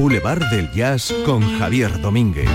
Boulevard del Jazz con Javier Domínguez.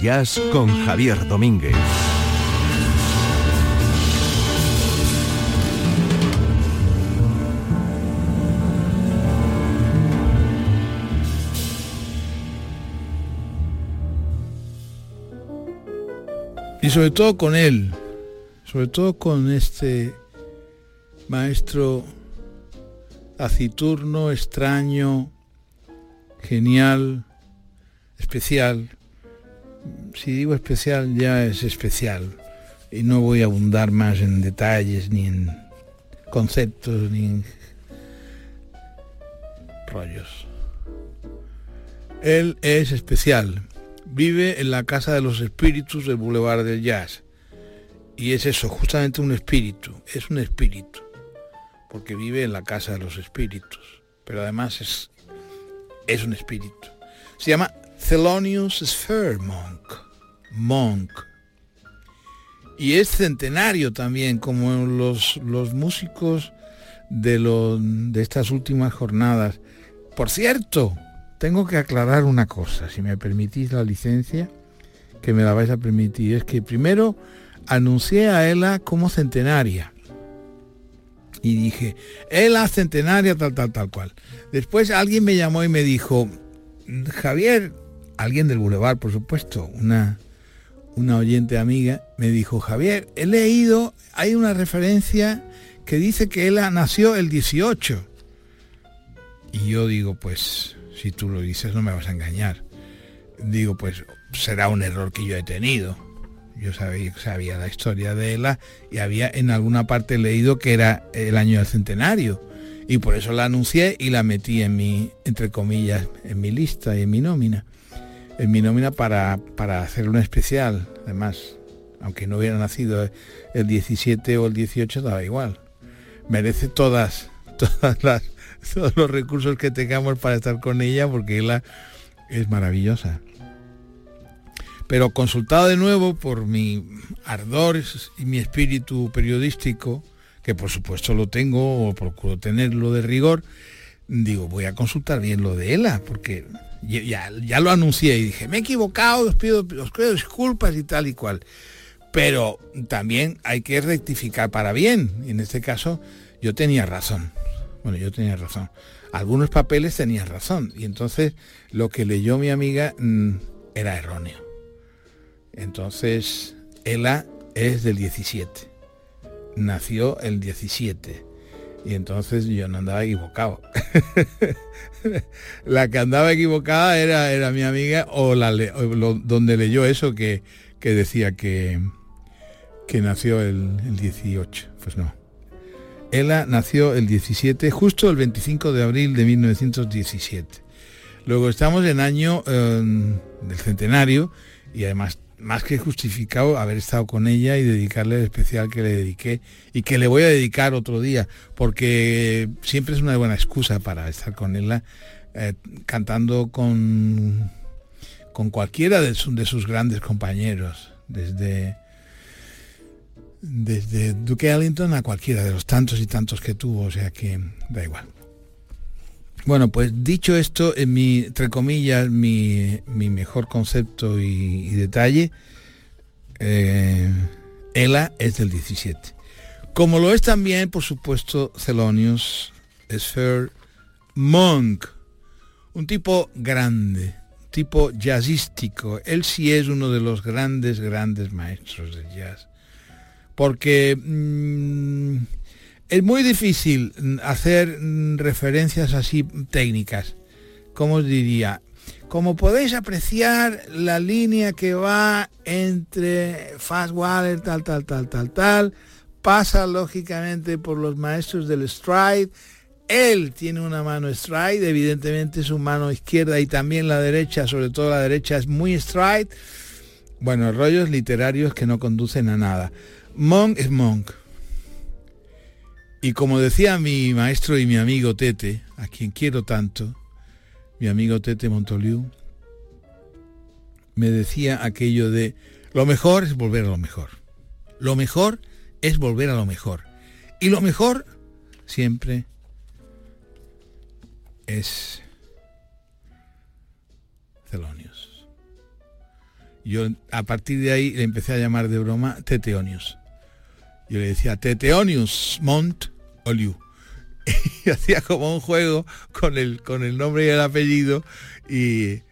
Jazz con Javier Domínguez. Y sobre todo con él, sobre todo con este maestro taciturno, extraño, genial, especial. Si digo especial ya es especial y no voy a abundar más en detalles ni en conceptos ni en rollos. Él es especial. Vive en la Casa de los Espíritus del Boulevard del Jazz. Y es eso, justamente un espíritu. Es un espíritu. Porque vive en la Casa de los Espíritus. Pero además es, es un espíritu. Se llama Thelonious Sphere Monk. Monk. Y es centenario también, como los, los músicos de, de estas últimas jornadas. Por cierto, tengo que aclarar una cosa, si me permitís la licencia, que me la vais a permitir, es que primero anuncié a Ela como centenaria. Y dije, Ela centenaria, tal, tal, tal cual. Después alguien me llamó y me dijo, Javier, alguien del Boulevard, por supuesto, una, una oyente amiga, me dijo, Javier, he leído, hay una referencia que dice que él nació el 18. Y yo digo, pues, si tú lo dices no me vas a engañar. Digo, pues será un error que yo he tenido. Yo sabía, sabía la historia de ella y había en alguna parte leído que era el año del centenario. Y por eso la anuncié y la metí en mi, entre comillas, en mi lista y en mi nómina en mi nómina para, para hacer un especial, además, aunque no hubiera nacido el 17 o el 18, daba igual. Merece todas, todas las, todos los recursos que tengamos para estar con ella porque ella es maravillosa. Pero consultado de nuevo por mi ardor y mi espíritu periodístico, que por supuesto lo tengo o procuro tenerlo de rigor, digo, voy a consultar bien lo de ella, porque ya, ya lo anuncié y dije, me he equivocado, os pido, os pido disculpas y tal y cual. Pero también hay que rectificar para bien. Y en este caso yo tenía razón. Bueno, yo tenía razón. Algunos papeles tenían razón. Y entonces lo que leyó mi amiga mm, era erróneo. Entonces, ella es del 17. Nació el 17 y entonces yo no andaba equivocado. la que andaba equivocada era, era mi amiga o, la, donde leyó eso que, decía que, que nació el, 18. Pues no. Ella nació el 17, justo el 25 de abril de 1917. Luego estamos en año eh, del centenario y además más que justificado haber estado con ella y dedicarle el especial que le dediqué y que le voy a dedicar otro día, porque siempre es una buena excusa para estar con ella eh, cantando con, con cualquiera de, de, sus grandes compañeros, desde, desde Duke Ellington a cualquiera de los tantos y tantos que tuvo, o sea que da igual. Bueno, pues dicho esto, en mi, entre comillas, mi, mejor concepto y, detalle, eh, Ela es del 17. Como lo es también, por supuesto, Celonius Sphere Monk, un tipo grande, tipo jazzístico. Él sí es uno de los grandes, grandes maestros del jazz. Porque... Mm, es muy difícil hacer referencias así técnicas. como os diría? Como podéis apreciar la línea que va entre Fast Waller, tal, tal, tal, tal, tal, pasa lógicamente por los maestros del stride. Él tiene una mano stride, evidentemente su mano izquierda y también la derecha, sobre todo la derecha, es muy stride. Bueno, rollos literarios que no conducen a nada. Monk es monk. Y como decía mi maestro y mi amigo Tete, a quien quiero tanto, mi amigo Tete Montoliu, me decía aquello de, lo mejor es volver a lo mejor. Lo mejor es volver a lo mejor. Y lo mejor siempre es Celonius. Yo a partir de ahí le empecé a llamar de broma Teteonius. Yo le decía Teteonius Mont Oliu. Y hacía como un juego con el, con el nombre y el apellido y,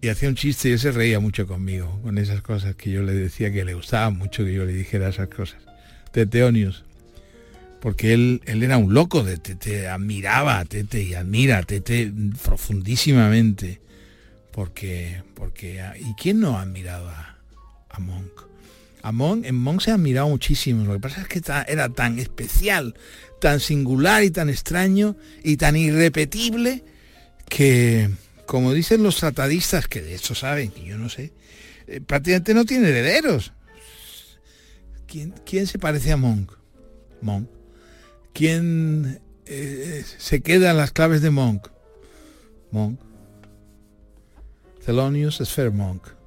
y hacía un chiste y él se reía mucho conmigo, con esas cosas que yo le decía que le gustaba mucho que yo le dijera esas cosas. Teteonius. Porque él, él era un loco de Tete, admiraba a Tete y admira a Tete profundísimamente. Porque, porque, ¿y quién no ha admirado a, a Monk? A en Monk se ha admirado muchísimo. Lo que pasa es que era tan especial, tan singular y tan extraño y tan irrepetible que, como dicen los tratadistas, que de hecho saben, que yo no sé, eh, prácticamente no tiene herederos. ¿Quién, ¿Quién, se parece a Monk? Monk. ¿Quién eh, se queda en las claves de Monk? Monk. Thelonious Sphere Monk.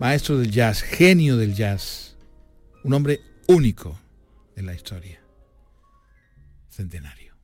Maestro del jazz, genio del jazz. Un hombre único en la historia. Centenario.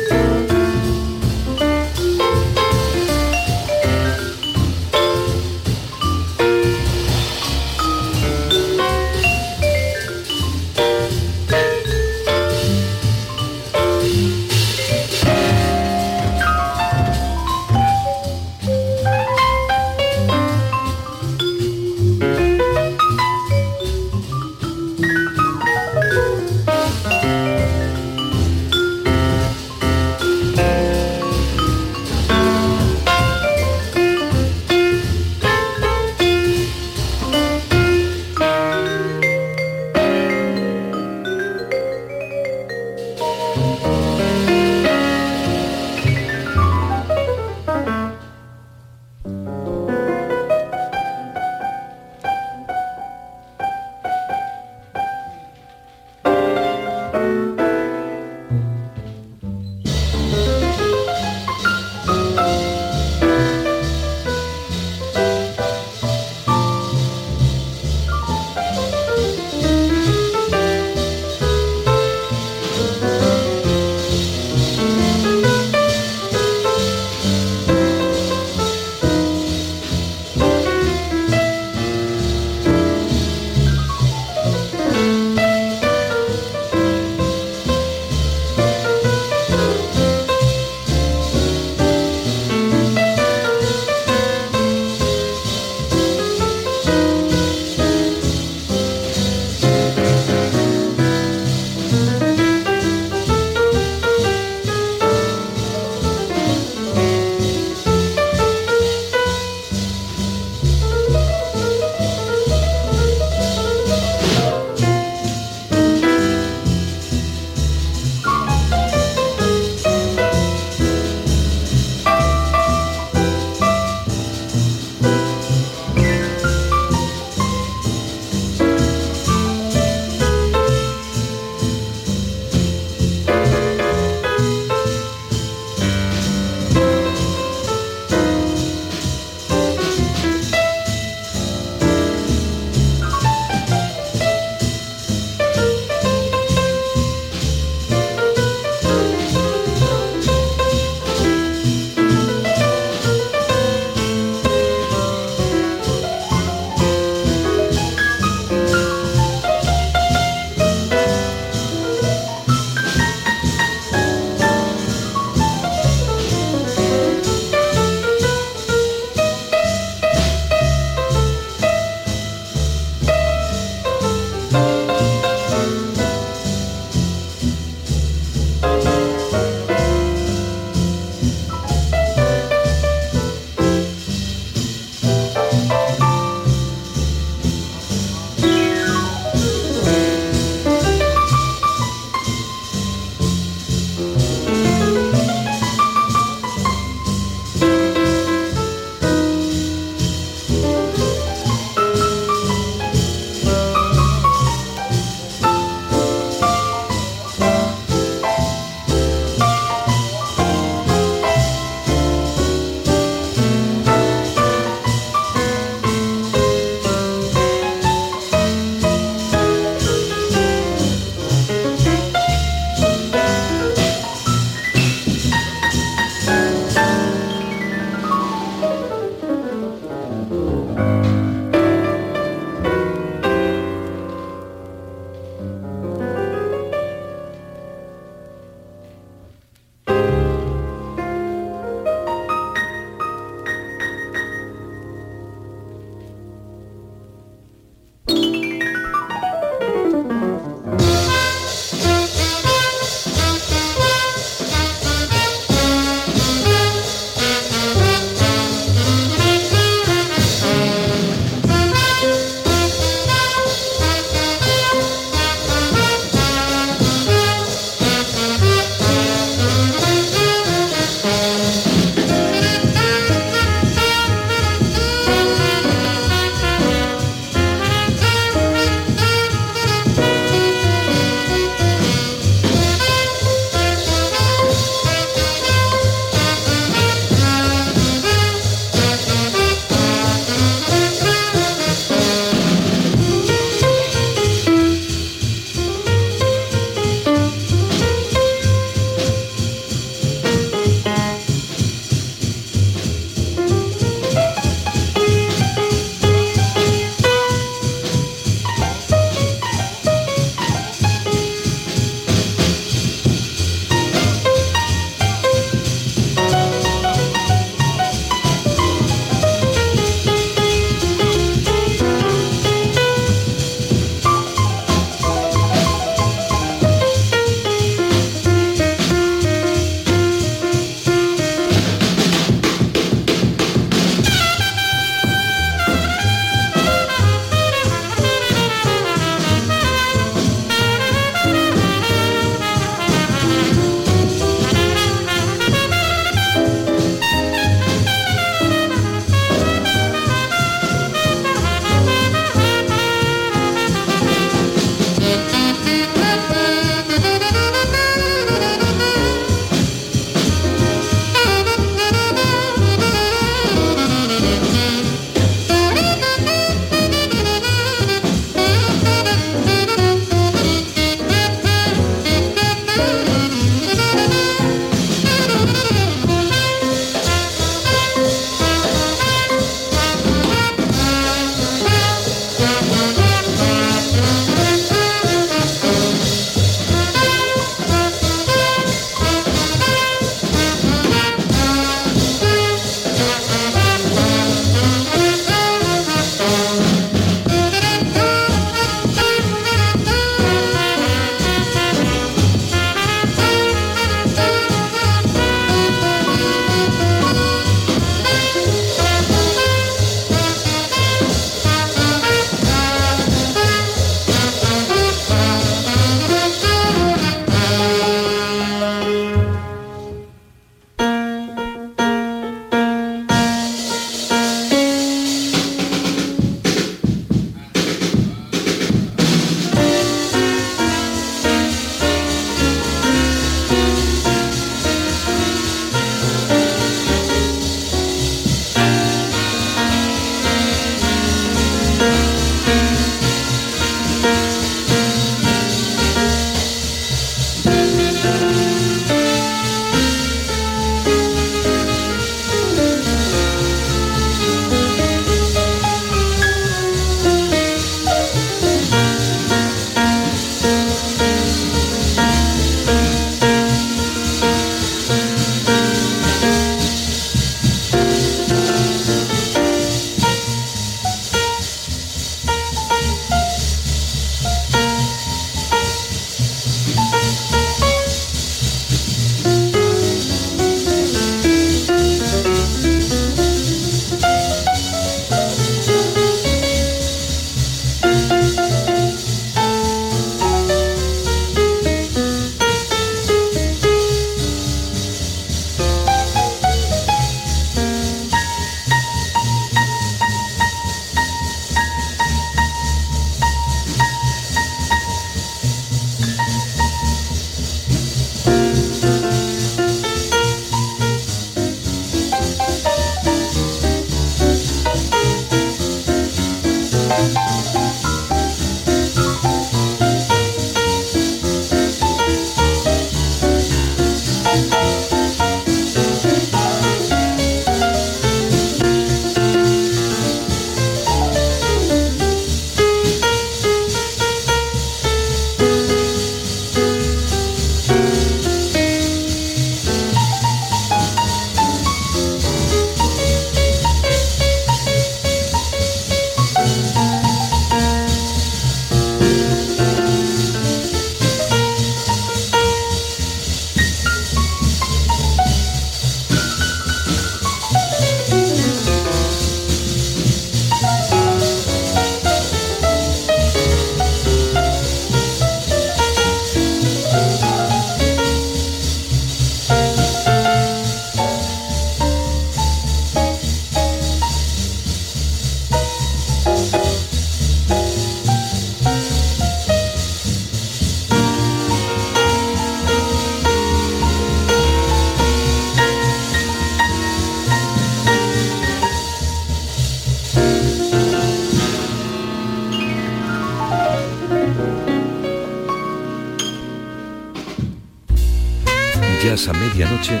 medianoche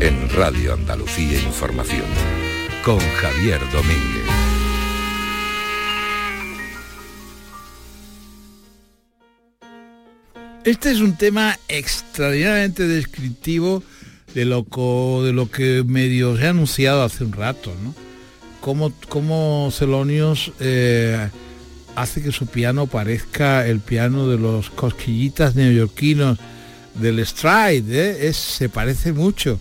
en Radio Andalucía Información con Javier Domínguez. Este es un tema extraordinariamente descriptivo de lo, de lo que medio se ha anunciado hace un rato, ¿no? Cómo, cómo Celonius eh, hace que su piano parezca el piano de los cosquillitas neoyorquinos del stride, ¿eh? es, se parece mucho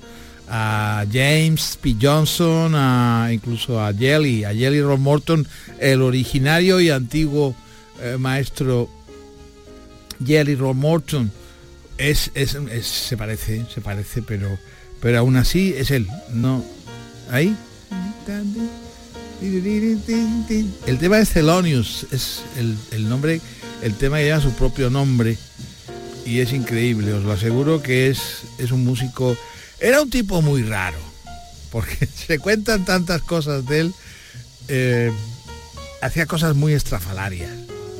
a James P. Johnson, a, incluso a Jelly, a Jelly Ron Morton, el originario y antiguo eh, maestro Jelly Ron Morton. Es, es, se parece, se parece, pero, pero aún así es él. No, ahí. El tema de Celonius es el, el nombre, el tema lleva su propio nombre y es increíble, os lo aseguro que es, es un músico, era un tipo muy raro, porque se cuentan tantas cosas de él, eh, hacía cosas muy estrafalarias,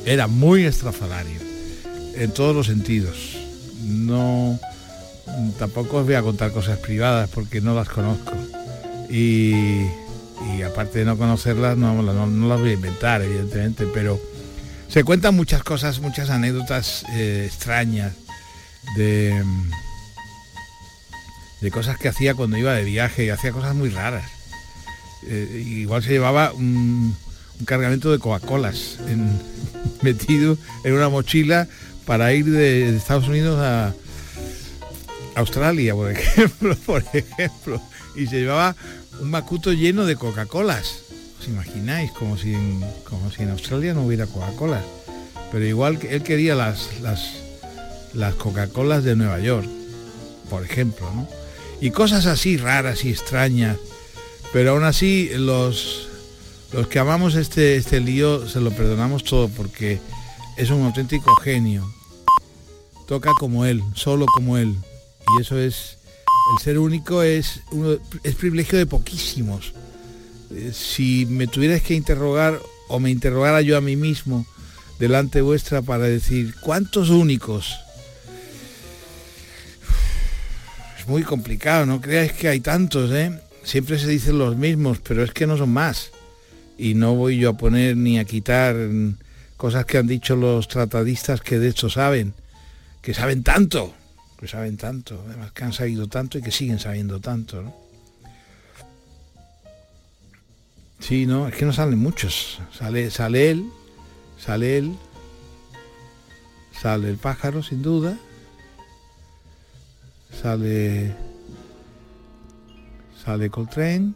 era muy estrafalario, en todos los sentidos. No, tampoco os voy a contar cosas privadas porque no las conozco. Y, y aparte de no conocerlas, no, no, las voy a inventar, evidentemente, pero se cuentan muchas cosas, muchas anécdotas eh, extrañas de, de cosas que hacía cuando iba de viaje y hacía cosas muy raras. Eh, igual se llevaba un, cargamento de Coca-Colas metido en una mochila para ir de, Estados Unidos a Australia, por ejemplo, por ejemplo. Y se llevaba un macuto lleno de Coca-Colas ¿Os imagináis? Como si en, como si en Australia no hubiera Coca-Cola. Pero igual que él quería las, las, las Coca-Colas de Nueva York, por ejemplo, ¿no? Y cosas así raras y extrañas. Pero aún así los, los que amamos este, este lío se lo perdonamos todo porque es un auténtico genio. Toca como él, solo como él. Y eso es, el ser único es, es privilegio de poquísimos si me tuvieras que interrogar o me interrogara yo a mí mismo delante vuestra para decir cuántos únicos es muy complicado no creáis que hay tantos ¿eh? siempre se dicen los mismos pero es que no son más y no voy yo a poner ni a quitar cosas que han dicho los tratadistas que de hecho saben que saben tanto que saben tanto además que han sabido tanto y que siguen sabiendo tanto ¿no? Sí, no, es que no salen muchos. Sale, sale él, sale él, sale el pájaro sin duda, sale, sale Coltrane.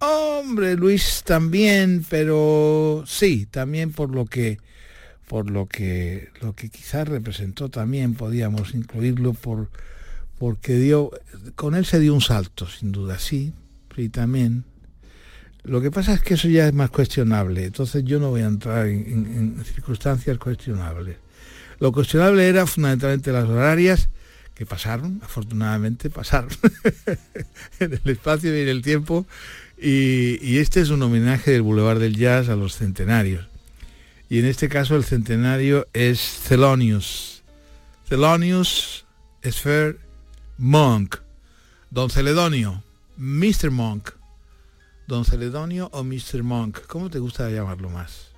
Hombre, Luis también, pero sí, también por lo que por lo que lo que quizás representó también podíamos incluirlo por porque dio, con él se dio un salto, sin duda, sí, sí también. Lo que pasa es que eso ya es más cuestionable, entonces yo no voy a entrar en, circunstancias cuestionables. Lo cuestionable era fundamentalmente las horarias, que pasaron, afortunadamente pasaron, en el espacio y en el tiempo, y, y, este es un homenaje del Boulevard del Jazz a los centenarios. Y en este caso el centenario es Celonius. Celonius Esfer Monk, Don Celedonio, Mr. Monk, Don Celedonio o Mr. Monk, ¿cómo te gusta llamarlo más?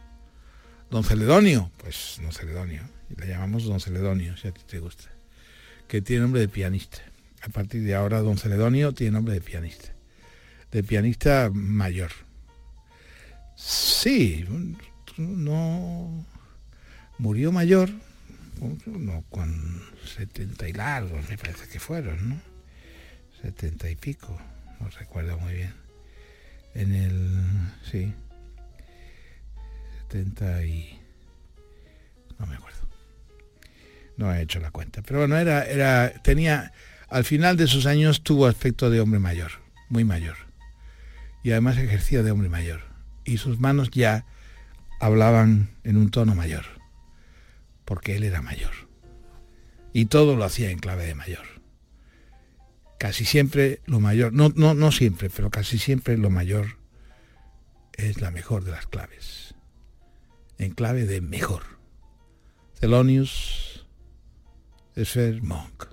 Don Celedonio, pues Don Celedonio, le llamamos Don Celedonio, si a ti te gusta, que tiene nombre de pianista. A partir de ahora Don Celedonio tiene nombre de pianista, de pianista mayor. Sí, no murió mayor, no, con 70 y largos, me parece que fueron, ¿no? 70 y pico, no recuerdo muy bien. En el, sí, 70 y... no me acuerdo. No he hecho la cuenta. Pero bueno, era, era, tenía, al final de sus años tuvo aspecto de hombre mayor, muy mayor. Y además ejercía de hombre mayor. Y sus manos ya hablaban en un tono mayor porque él era mayor. Y todo lo hacía en clave de mayor. Casi siempre lo mayor, no, no, no siempre, pero casi siempre lo mayor es la mejor de las claves. En clave de mejor. Thelonious Sphere Monk.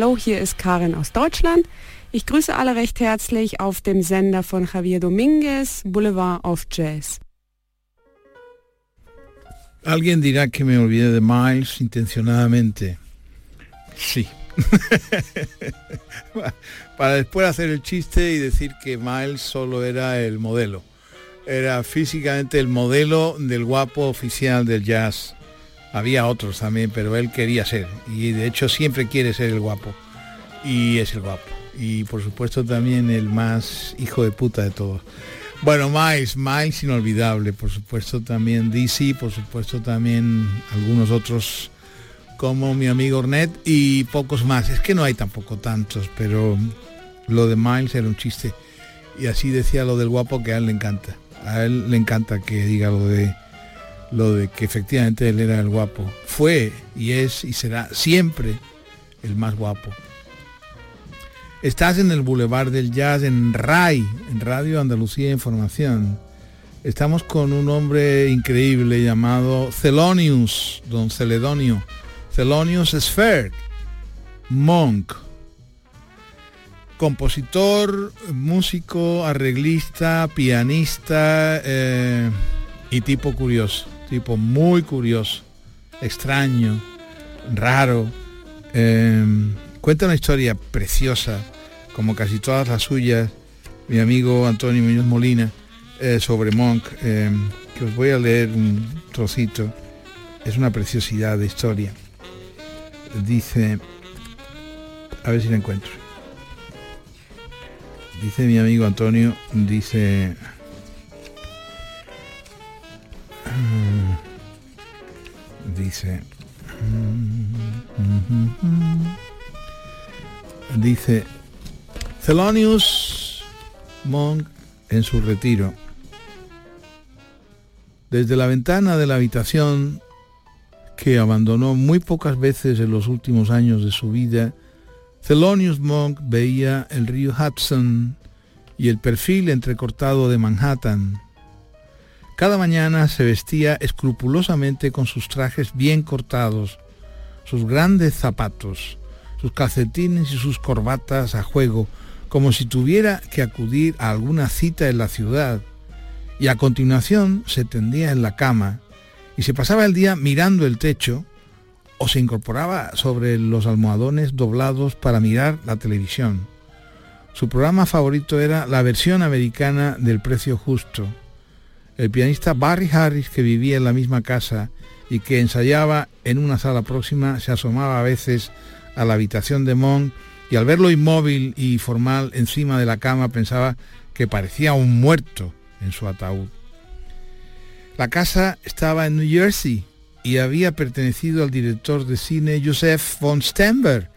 Hallo, hier ist Karin aus Deutschland. Ich grüße alle recht herzlich auf dem Sender von Javier Dominguez, Boulevard of Jazz. Alguien dirá que me olvidé de Miles intencionadamente. Sí. Para después hacer el chiste y decir que Miles solo era el modelo. Era físicamente el modelo del guapo oficial del jazz había otros también, pero él quería ser. Y de hecho siempre quiere ser el guapo. Y es el guapo. Y por supuesto también el más hijo de puta de todos. Bueno, Miles, Miles inolvidable, por supuesto también DC, por supuesto también algunos otros como mi amigo Ornette y pocos más. Es que no hay tampoco tantos, pero lo de Miles era un chiste. Y así decía lo del guapo que a él le encanta. A él le encanta que diga lo de lo de que efectivamente él era el guapo. Fue y es y será siempre el más guapo. Estás en el Boulevard del Jazz en RAI, en Radio Andalucía Información. Estamos con un hombre increíble llamado Celonius, don Celedonio. Celonius Sferg, Monk. Compositor, músico, arreglista, pianista eh, y tipo curioso tipo muy curioso, extraño, raro. Em, cuenta una historia preciosa, como casi todas las suyas, mi amigo Antonio Muñoz Molina, eh, sobre Monk, em, que os voy a leer un trocito. Es una preciosidad de historia. Dice, a ver si la encuentro. Dice mi amigo Antonio, dice, dice dice Thelonious Monk en su retiro. Desde la ventana de la habitación que abandonó muy pocas veces en los últimos años de su vida, Thelonious Monk veía el río Hudson y el perfil entrecortado de Manhattan, cada mañana se vestía escrupulosamente con sus trajes bien cortados, sus grandes zapatos, sus calcetines y sus corbatas a juego, como si tuviera que acudir a alguna cita en la ciudad, y a continuación se tendía en la cama y se pasaba el día mirando el techo o se incorporaba sobre los almohadones doblados para mirar la televisión. Su programa favorito era la versión americana del precio justo, el pianista Barry Harris, que vivía en la misma casa y que ensayaba en una sala próxima, se asomaba a veces a la habitación de Monk y al verlo inmóvil y formal encima de la cama pensaba que parecía un muerto en su ataúd. La casa estaba en New Jersey y había pertenecido al director de cine Joseph von Stenberg.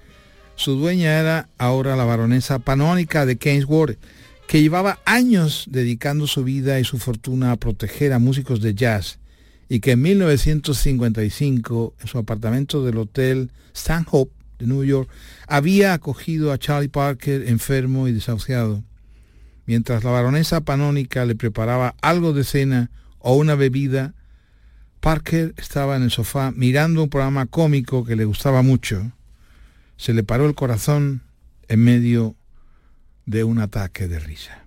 Su dueña era ahora la baronesa panónica de Keynesworth que llevaba años dedicando su vida y su fortuna a proteger a músicos de jazz y que en 1955, en su apartamento del Hotel Stanhope de New York, había acogido a Charlie Parker enfermo y desahuciado. Mientras la baronesa panónica le preparaba algo de cena o una bebida, Parker estaba en el sofá mirando un programa cómico que le gustaba mucho. Se le paró el corazón en medio de un ataque de risa.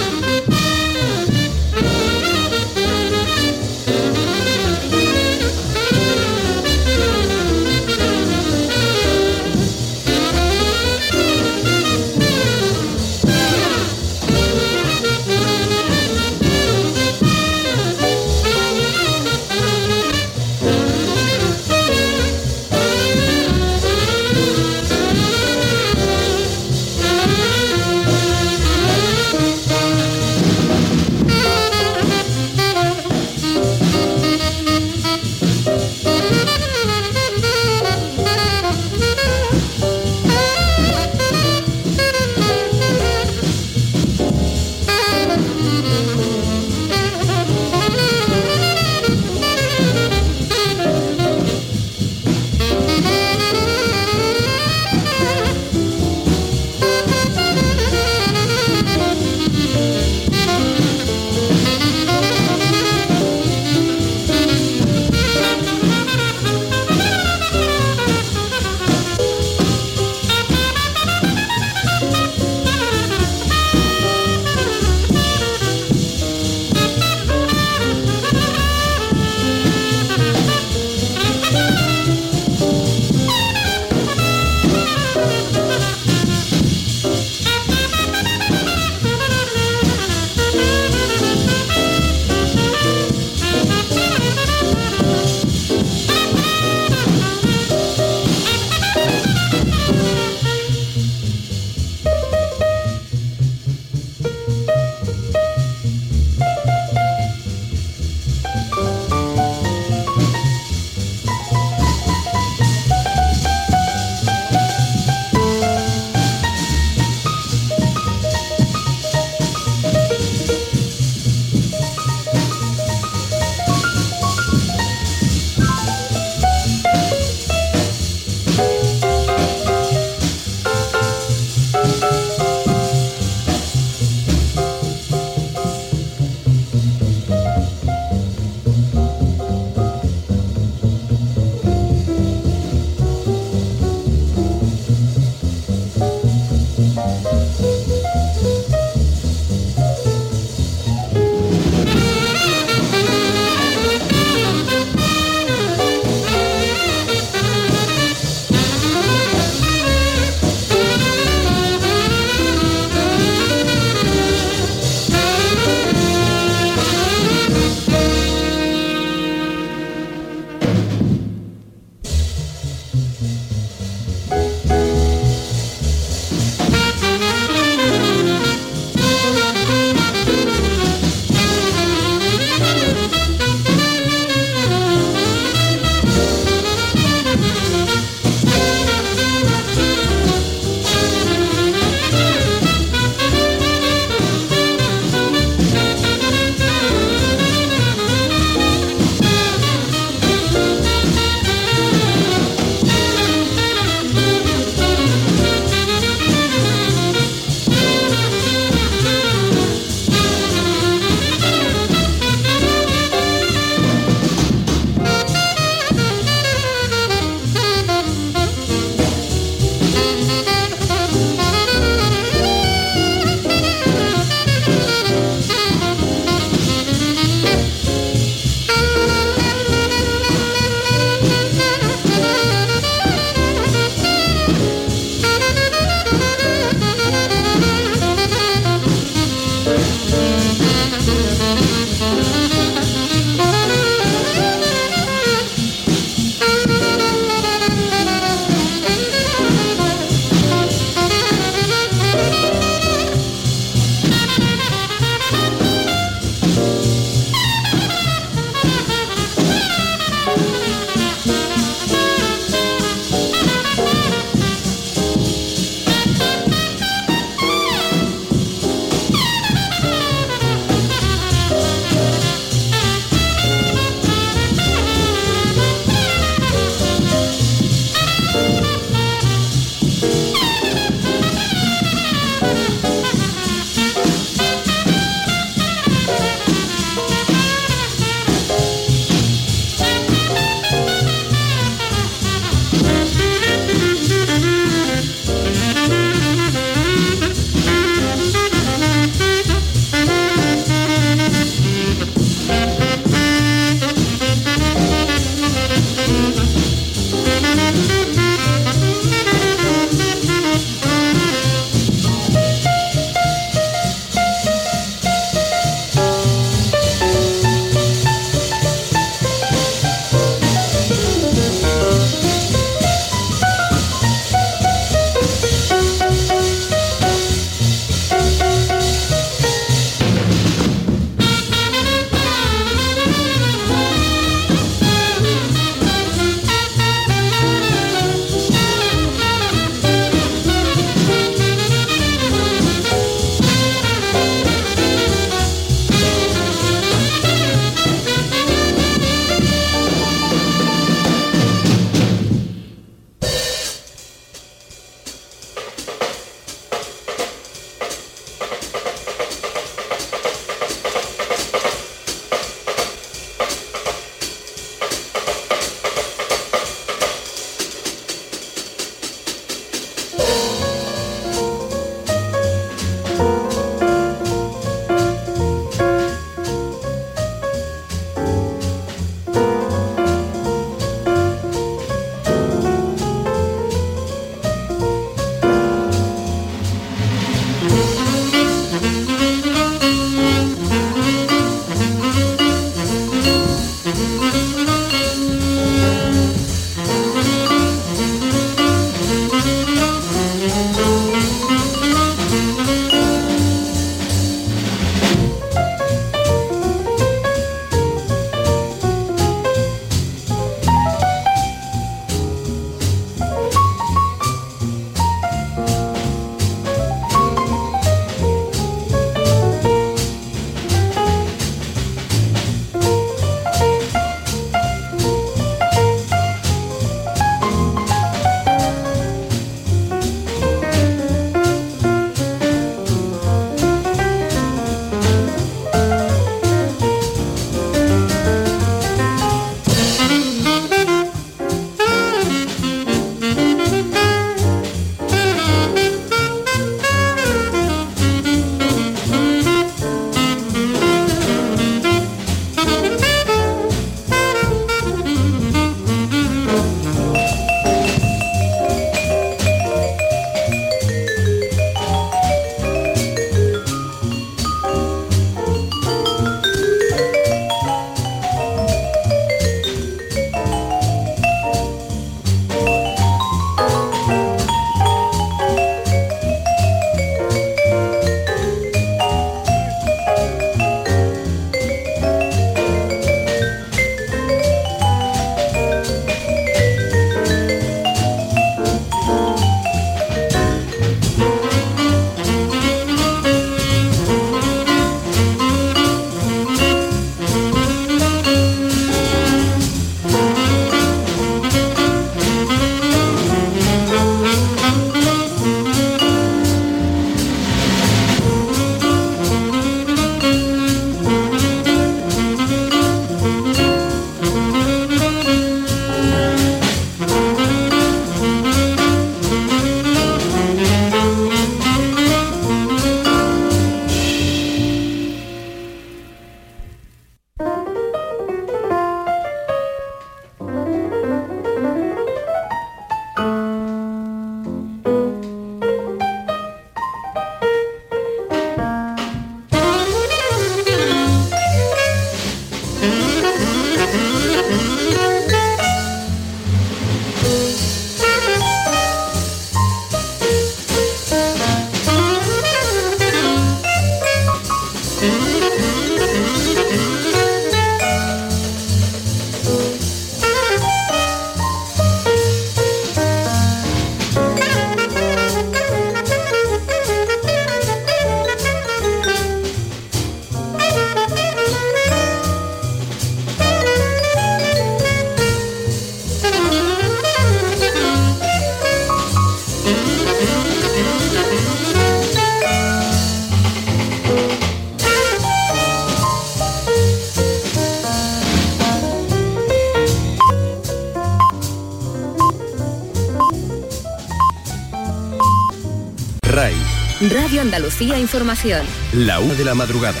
Información. La una de la madrugada.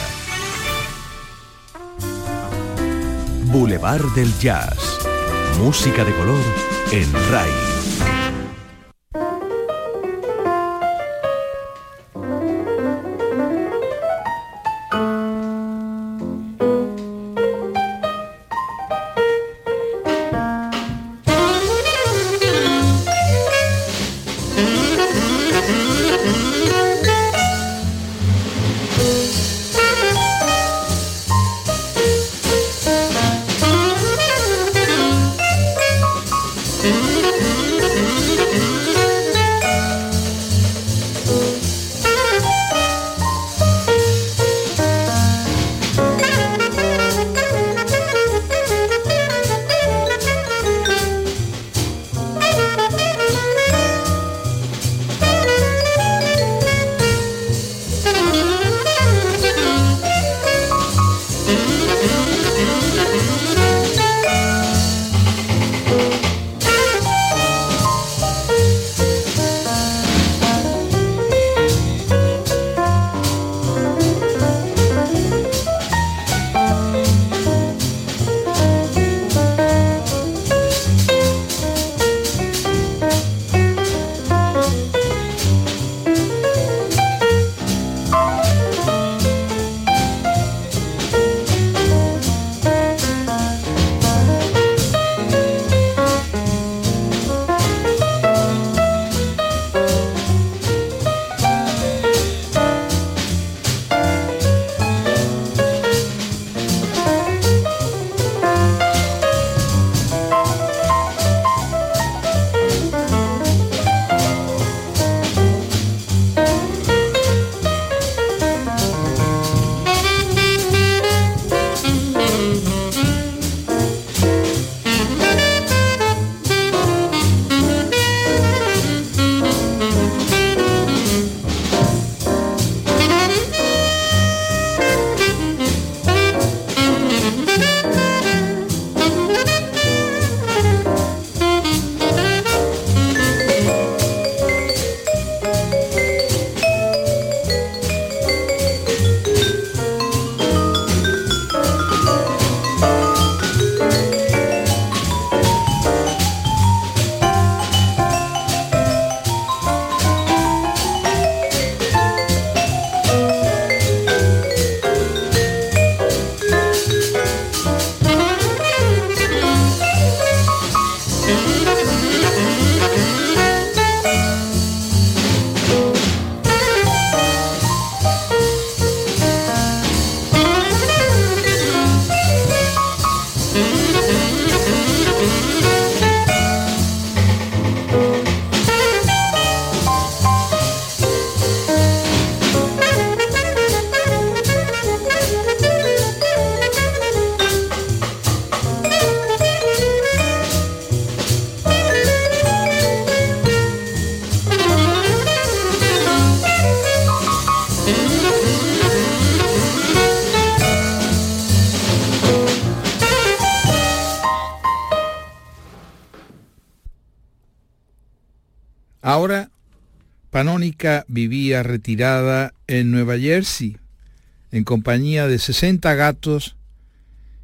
Boulevard del Jazz. Música de color en RAI. Vivía retirada en Nueva Jersey, en compañía de 60 gatos,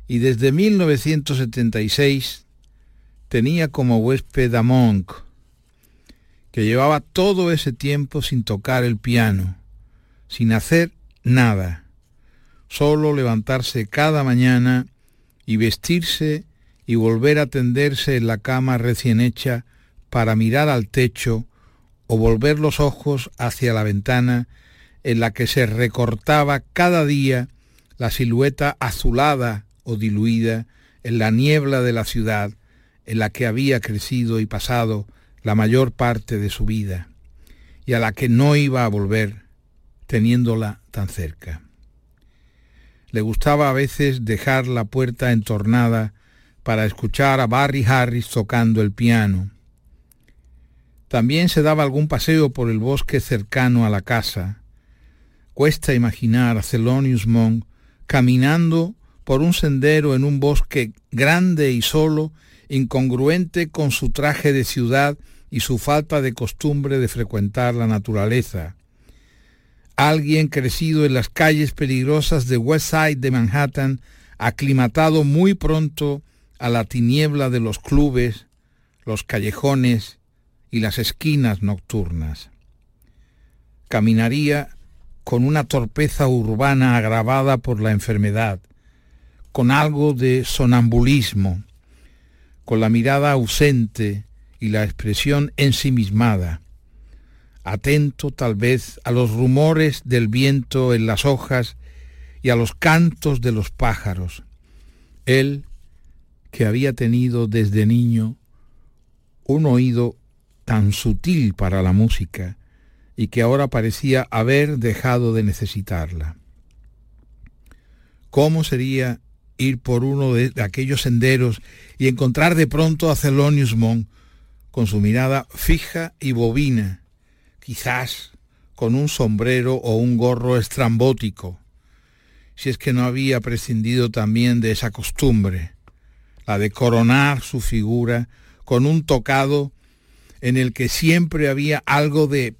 y desde 1976 tenía como huésped a Monk, que llevaba todo ese tiempo sin tocar el piano, sin hacer nada, solo levantarse cada mañana y vestirse y volver a tenderse en la cama recién hecha para mirar al techo o volver los ojos hacia la ventana en la que se recortaba cada día la silueta azulada o diluida en la niebla de la ciudad en la que había crecido y pasado la mayor parte de su vida, y a la que no iba a volver teniéndola tan cerca. Le gustaba a veces dejar la puerta entornada para escuchar a Barry Harris tocando el piano, también se daba algún paseo por el bosque cercano a la casa. Cuesta imaginar a Thelonious Monk caminando por un sendero en un bosque grande y solo, incongruente con su traje de ciudad y su falta de costumbre de frecuentar la naturaleza. alguien crecido en las calles peligrosas de West Side de Manhattan, aclimatado muy pronto a la tiniebla de los clubes, los callejones y las esquinas nocturnas. Caminaría con una torpeza urbana agravada por la enfermedad, con algo de sonambulismo, con la mirada ausente y la expresión ensimismada, atento tal vez a los rumores del viento en las hojas y a los cantos de los pájaros. Él, que había tenido desde niño un oído tan sutil para la música y que ahora parecía haber dejado de necesitarla. ¿Cómo sería ir por uno de, aquellos senderos y encontrar de pronto a Thelonious Monk con su mirada fija y bobina, quizás con un sombrero o un gorro estrambótico, si es que no había prescindido también de esa costumbre, la de coronar su figura con un tocado en el que siempre había algo de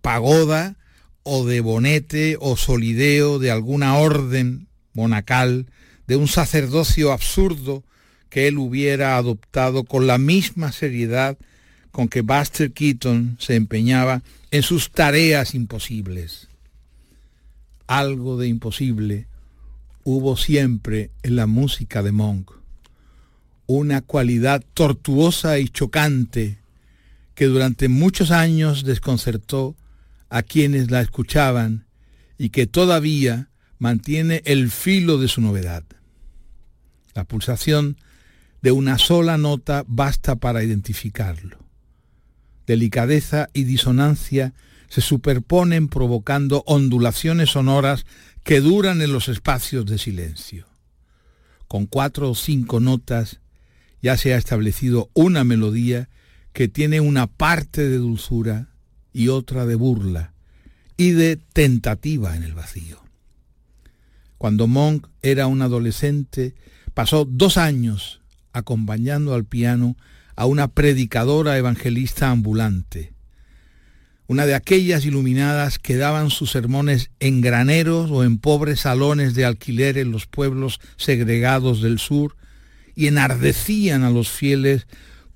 pagoda o de bonete o solideo de alguna orden monacal, de un sacerdocio absurdo que él hubiera adoptado con la misma seriedad con que Buster Keaton se empeñaba en sus tareas imposibles. Algo de imposible hubo siempre en la música de Monk, una cualidad tortuosa y chocante que durante muchos años desconcertó a quienes la escuchaban y que todavía mantiene el filo de su novedad. La pulsación de una sola nota basta para identificarlo delicadeza y disonancia se superponen provocando ondulaciones sonoras que duran en los espacios de silencio. Con cuatro o cinco notas ya se ha establecido una melodía que tiene una parte de dulzura y otra de burla y de tentativa en el vacío. Cuando Monk era un adolescente, pasó dos años acompañando al piano a una predicadora evangelista ambulante, una de aquellas iluminadas que daban sus sermones en graneros o en pobres salones de alquiler en los pueblos segregados del sur y enardecían a los fieles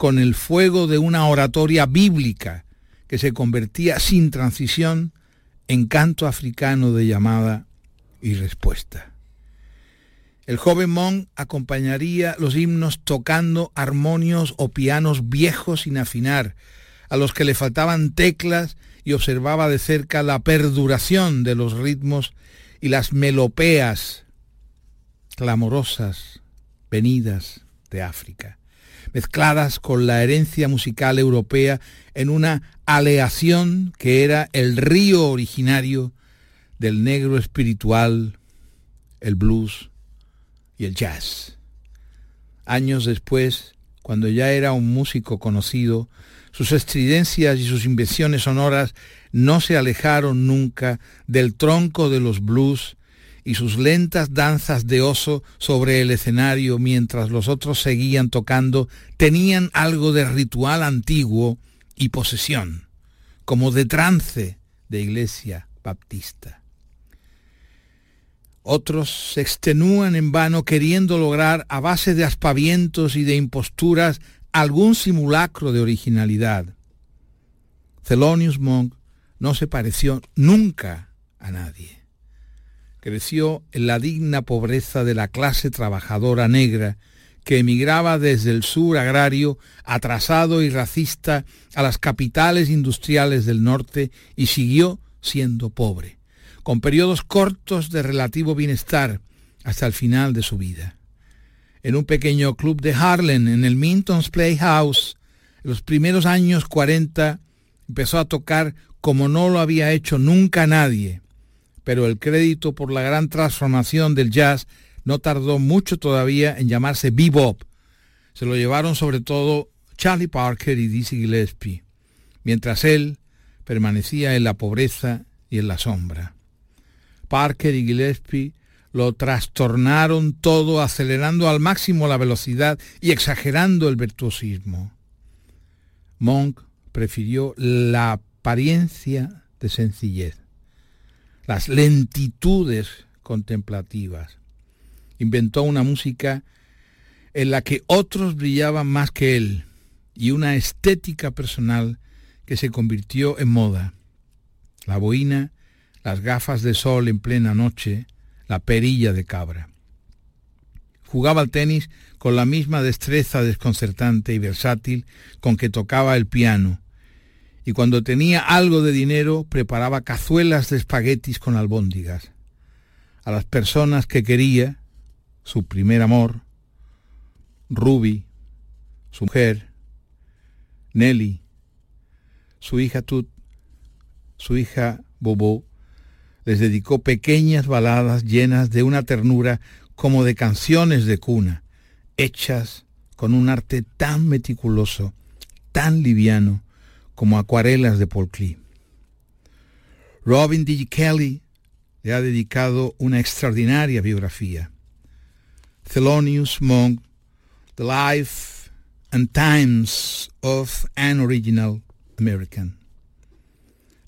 con el fuego de una oratoria bíblica que se convertía sin transición en canto africano de llamada y respuesta. El joven Monk acompañaría los himnos tocando armonios o pianos viejos sin afinar, a los que le faltaban teclas y observaba de cerca la perduración de los ritmos y las melopeas clamorosas venidas de África, mezcladas con la herencia musical europea en una aleación que era el río originario del negro espiritual, el blues y el jazz. Años después, cuando ya era un músico conocido, sus estridencias y sus invenciones sonoras no se alejaron nunca del tronco de los blues y sus lentas danzas de oso sobre el escenario mientras los otros seguían tocando tenían algo de ritual antiguo y posesión, como de trance de iglesia baptista. Otros se extenúan en vano queriendo lograr a base de aspavientos y de imposturas algún simulacro de originalidad. Thelonious Monk no se pareció nunca a nadie. Creció en la digna pobreza de la clase trabajadora negra que emigraba desde el sur agrario, atrasado y racista, a las capitales industriales del norte y siguió siendo pobre con periodos cortos de relativo bienestar hasta el final de su vida. En un pequeño club de Harlem, en el Minton's Playhouse, en los primeros años 40, empezó a tocar como no lo había hecho nunca nadie, pero el crédito por la gran transformación del jazz no tardó mucho todavía en llamarse bebop. Se lo llevaron sobre todo Charlie Parker y Dizzy Gillespie, mientras él permanecía en la pobreza y en la sombra. Parker y Gillespie lo trastornaron todo acelerando al máximo la velocidad y exagerando el virtuosismo. Monk prefirió la apariencia de sencillez. Las lentitudes contemplativas. Inventó una música en la que otros brillaban más que él y una estética personal que se convirtió en moda. La boina, las gafas de sol en plena noche, la perilla de cabra. Jugaba al tenis con la misma destreza desconcertante y versátil con que tocaba el piano, y cuando tenía algo de dinero preparaba cazuelas de espaguetis con albóndigas. A las personas que quería, su primer amor, Ruby, su mujer, Nelly, su hija Tut, su hija Bobo, les dedicó pequeñas baladas llenas de una ternura como de canciones de cuna, hechas con un arte tan meticuloso, tan liviano, como acuarelas de Paul Klee. Robin D. Kelly le ha dedicado una extraordinaria biografía. Thelonious Monk, The Life and Times of an Original American.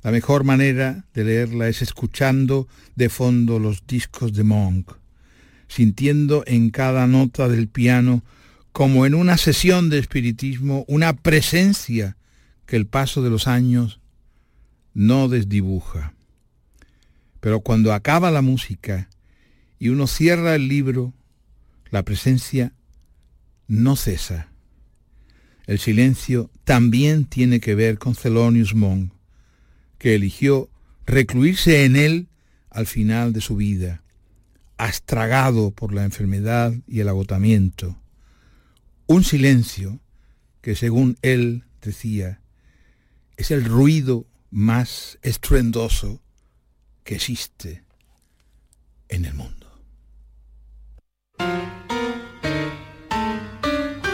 La mejor manera de leerla es escuchando de fondo los discos de Monk, sintiendo en cada nota del piano, como en una sesión de espiritismo, una presencia que el paso de los años no desdibuja. Pero cuando acaba la música y uno cierra el libro, la presencia no cesa. El silencio también tiene que ver con Thelonious Monk, que eligió recluirse en él al final de su vida, astragado por la enfermedad y el agotamiento. Un silencio que, según él decía, es el ruido más estruendoso que existe en el mundo.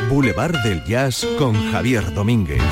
Boulevard del Jazz con Javier Domínguez.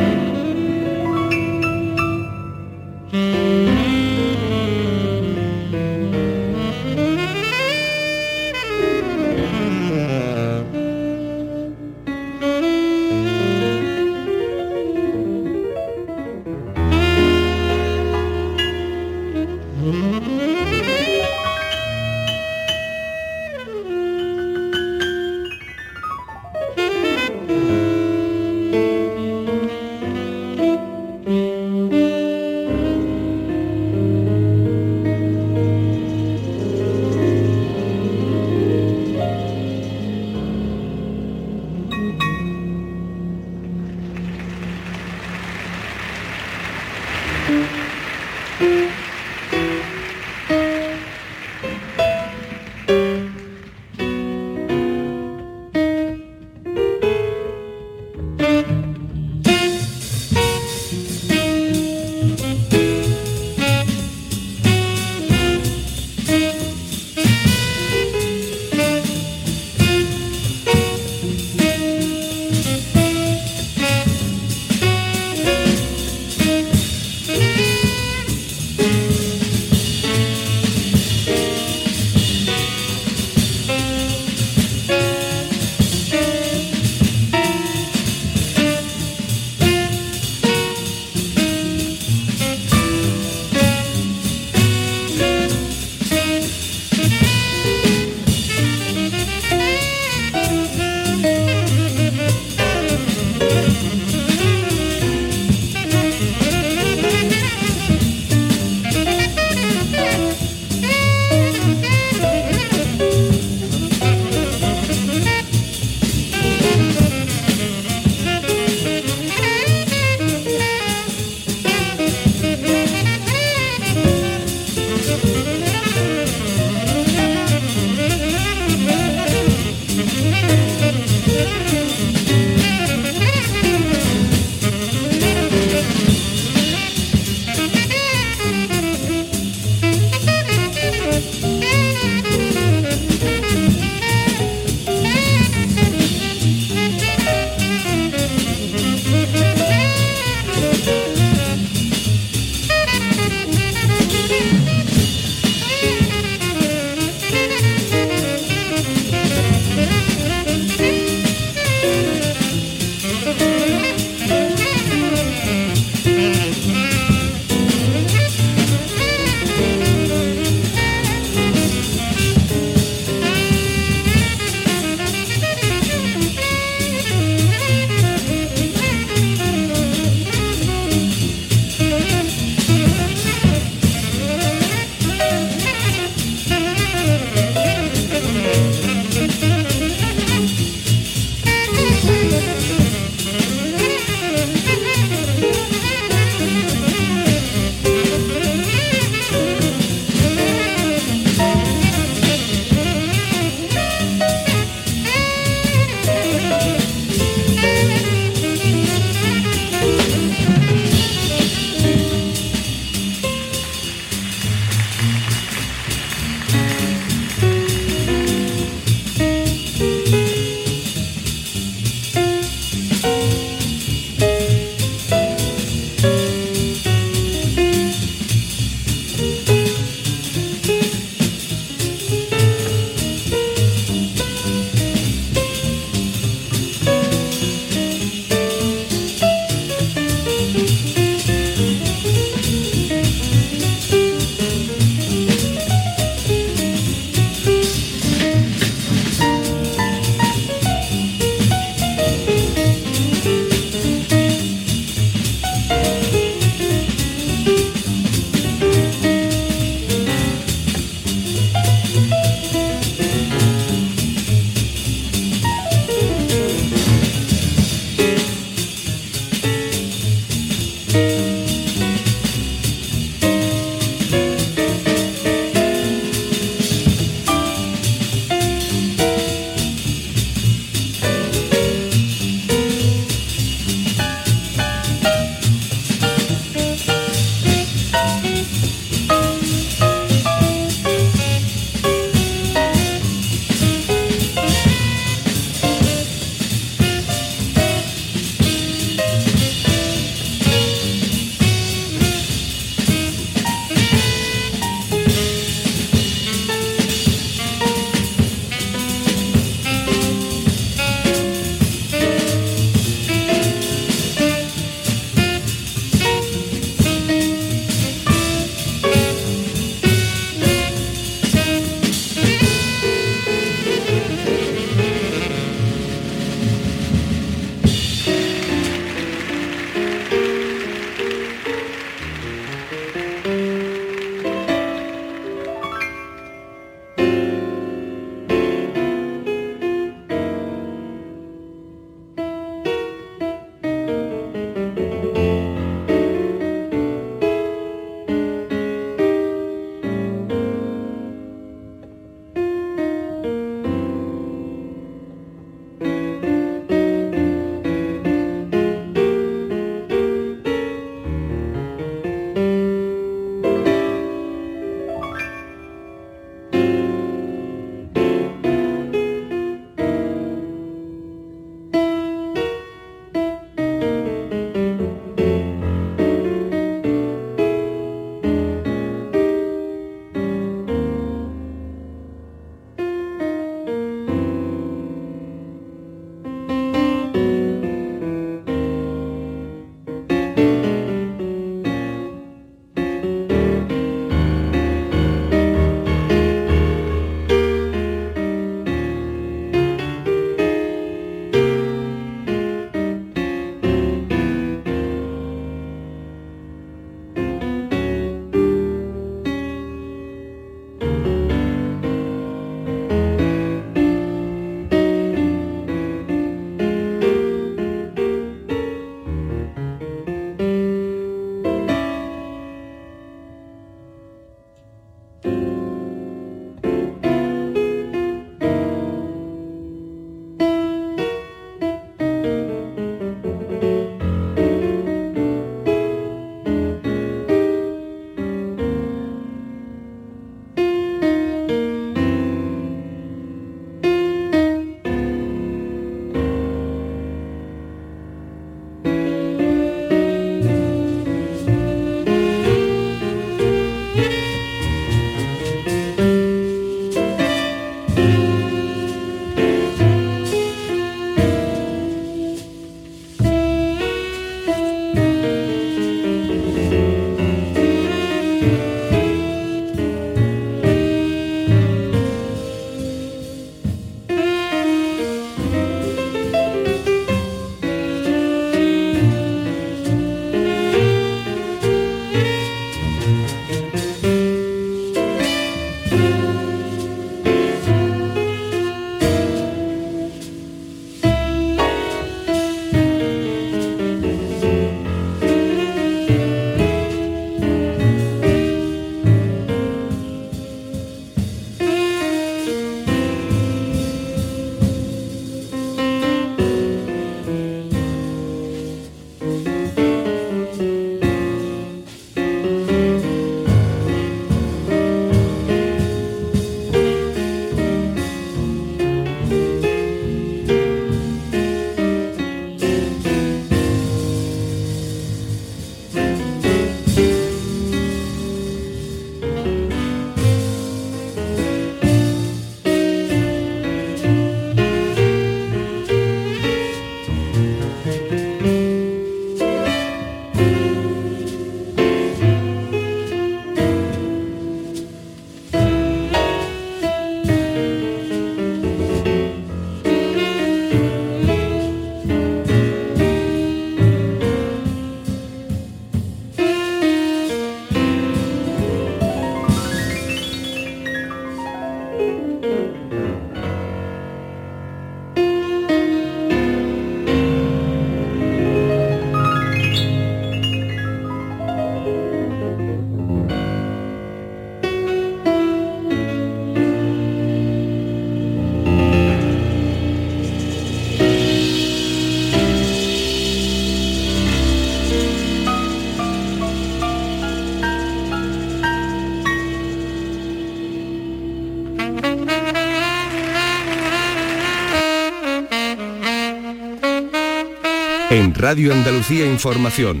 En Radio Andalucía Información,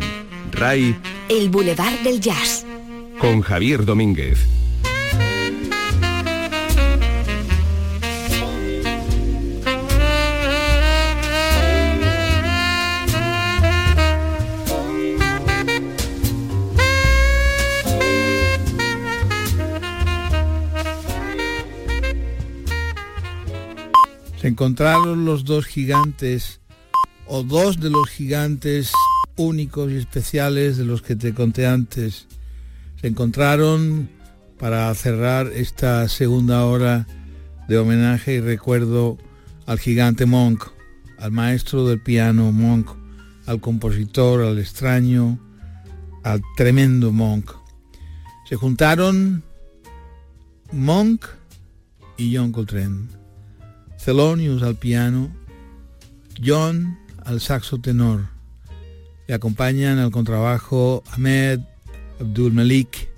RAI, El Boulevard del Jazz. con Javier Domínguez. Se encontraron los dos gigantes, dos de los gigantes únicos y especiales de los que te conté antes. Se encontraron para cerrar esta segunda hora de homenaje y recuerdo al gigante Monk, al maestro del piano Monk, al compositor, al extraño, al tremendo Monk. Se juntaron Monk y John Coltrane. Thelonious al piano, John al saxo tenor. Le acompañan al contrabajo Ahmed Abdul Malik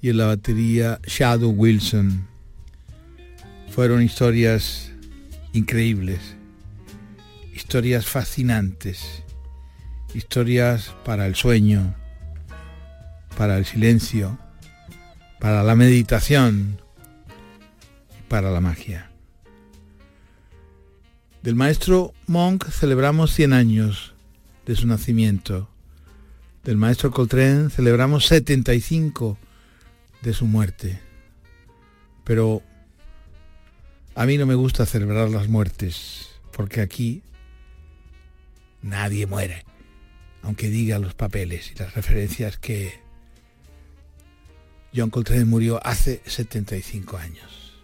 y en la batería Shadow Wilson. Fueron historias increíbles, historias fascinantes, historias para el sueño, para el silencio, para la meditación, para la magia. Del maestro Monk celebramos 100 años de su nacimiento. Del maestro Coltrane celebramos 75 de su muerte. Pero a mí no me gusta celebrar las muertes, porque aquí nadie muere, aunque diga los papeles y las referencias que John Coltrane murió hace 75 años.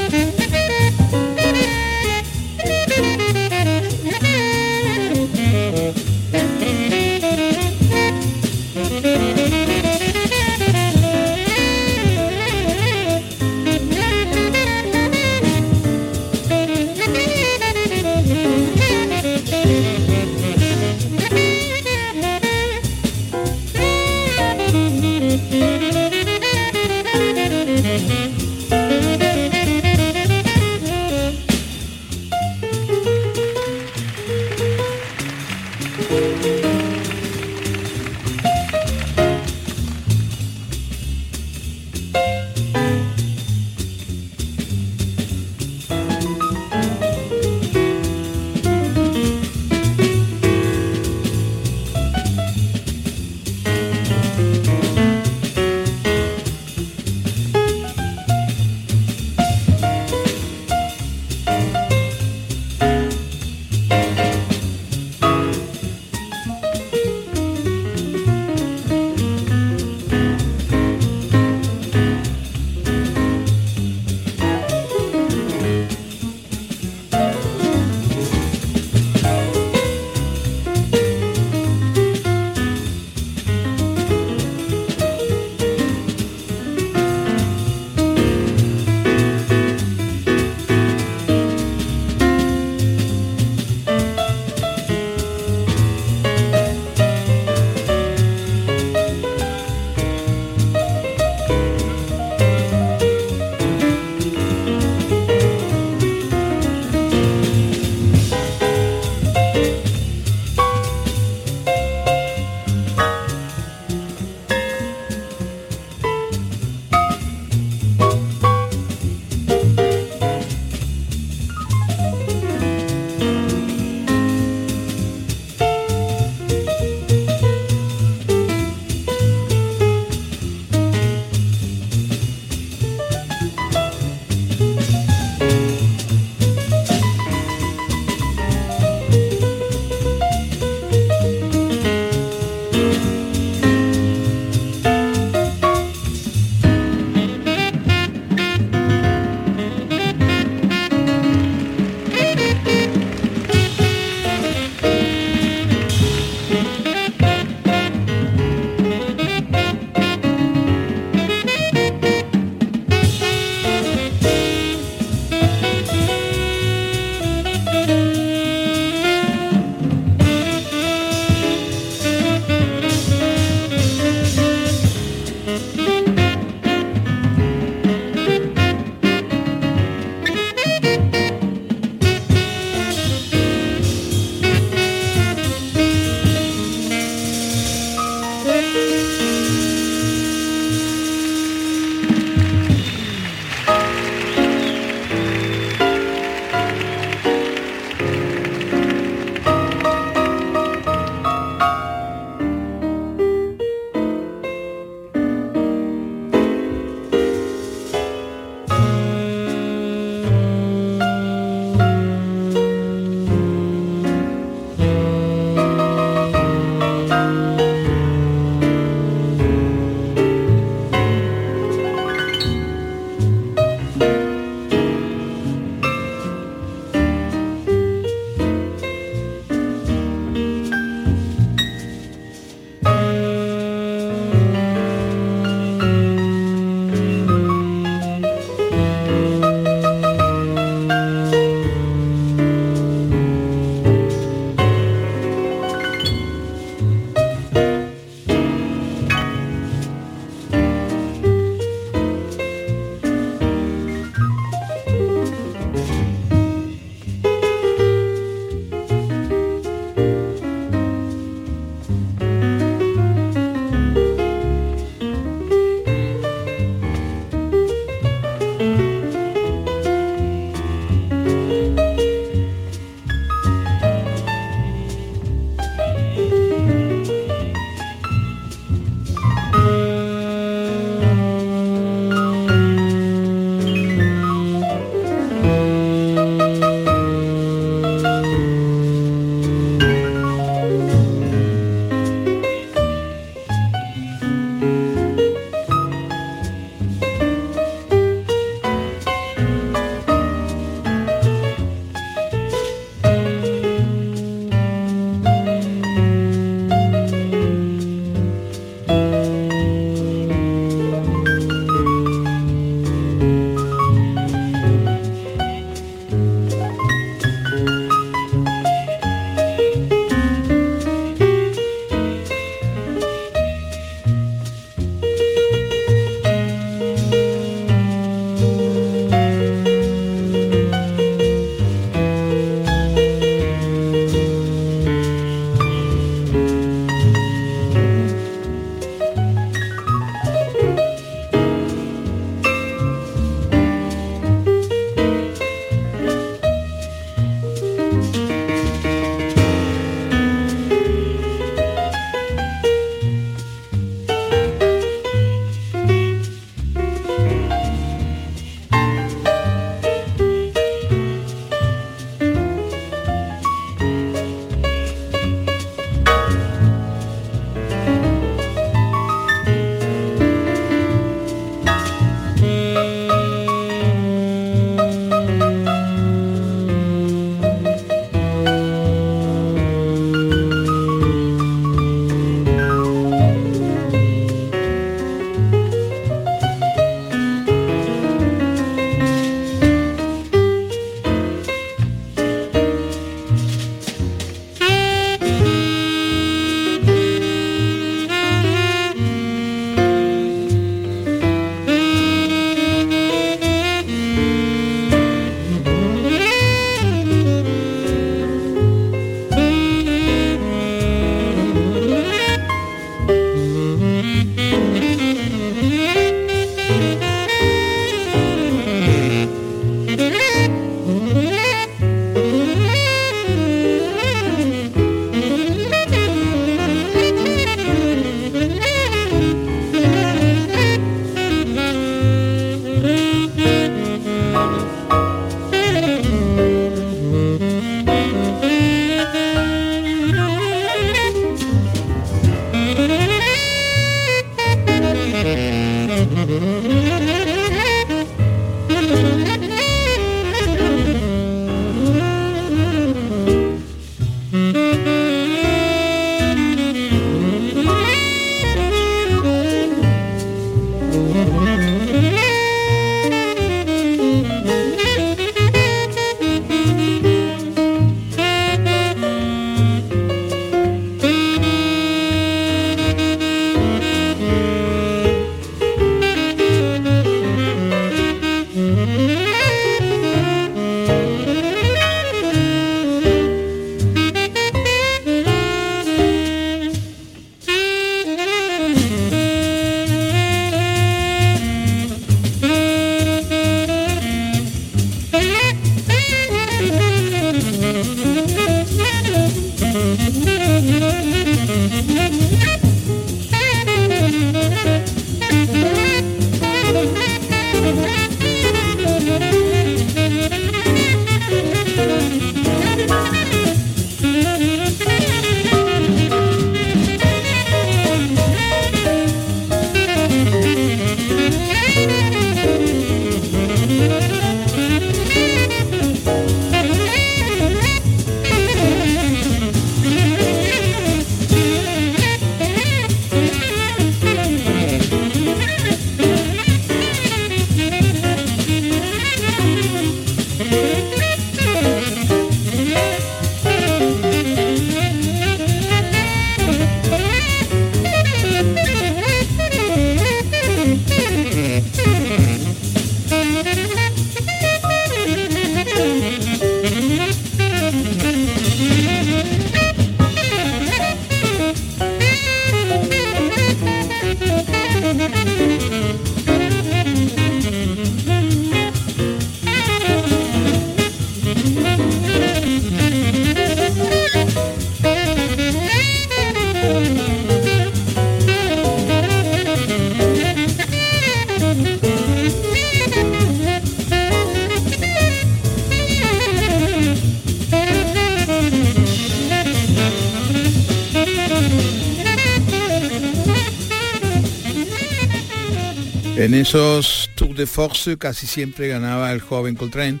Esos Tour de Force casi siempre ganaba el joven Coltrane,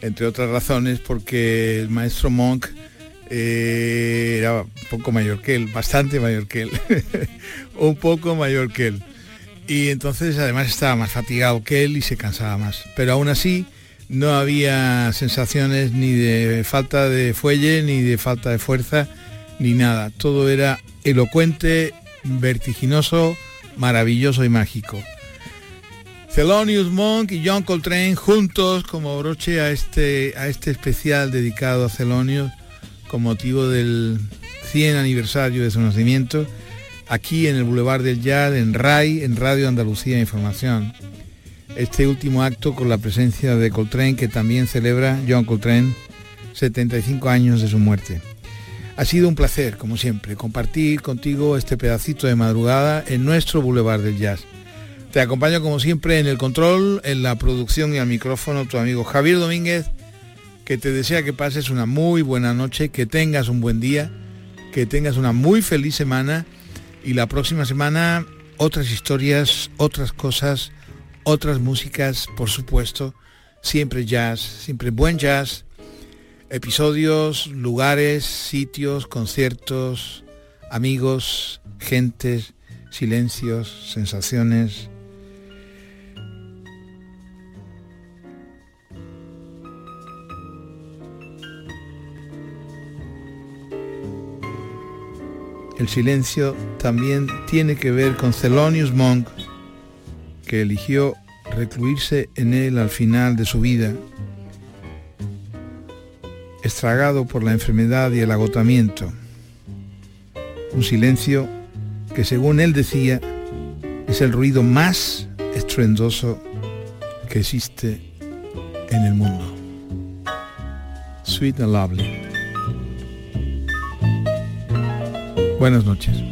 entre otras razones porque el maestro Monk eh, era un poco mayor que él, bastante mayor que él, un poco mayor que él. Y entonces además estaba más fatigado que él y se cansaba más. Pero aún así no había sensaciones ni de falta de fuelle, ni de falta de fuerza, ni nada. Todo era elocuente, vertiginoso, maravilloso y mágico. Thelonious Monk y John Coltrane juntos como broche a este, a este especial dedicado a Thelonious con motivo del 100 aniversario de su nacimiento aquí en el Boulevard del Jazz, en RAI, en Radio Andalucía Información. Este último acto con la presencia de Coltrane que también celebra John Coltrane 75 años de su muerte. Ha sido un placer, como siempre, compartir contigo este pedacito de madrugada en nuestro Boulevard del Jazz. Te acompaño como siempre en el control, en la producción y al micrófono tu amigo Javier Domínguez, que te desea que pases una muy buena noche, que tengas un buen día, que tengas una muy feliz semana y la próxima semana otras historias, otras cosas, otras músicas, por supuesto, siempre jazz, siempre buen jazz, episodios, lugares, sitios, conciertos, amigos, gentes, silencios, sensaciones, El silencio también tiene que ver con Thelonious Monk, que eligió recluirse en él al final de su vida, estragado por la enfermedad y el agotamiento. Un silencio que según él decía es el ruido más estruendoso que existe en el mundo. Sweet and lovely. Buenas noches.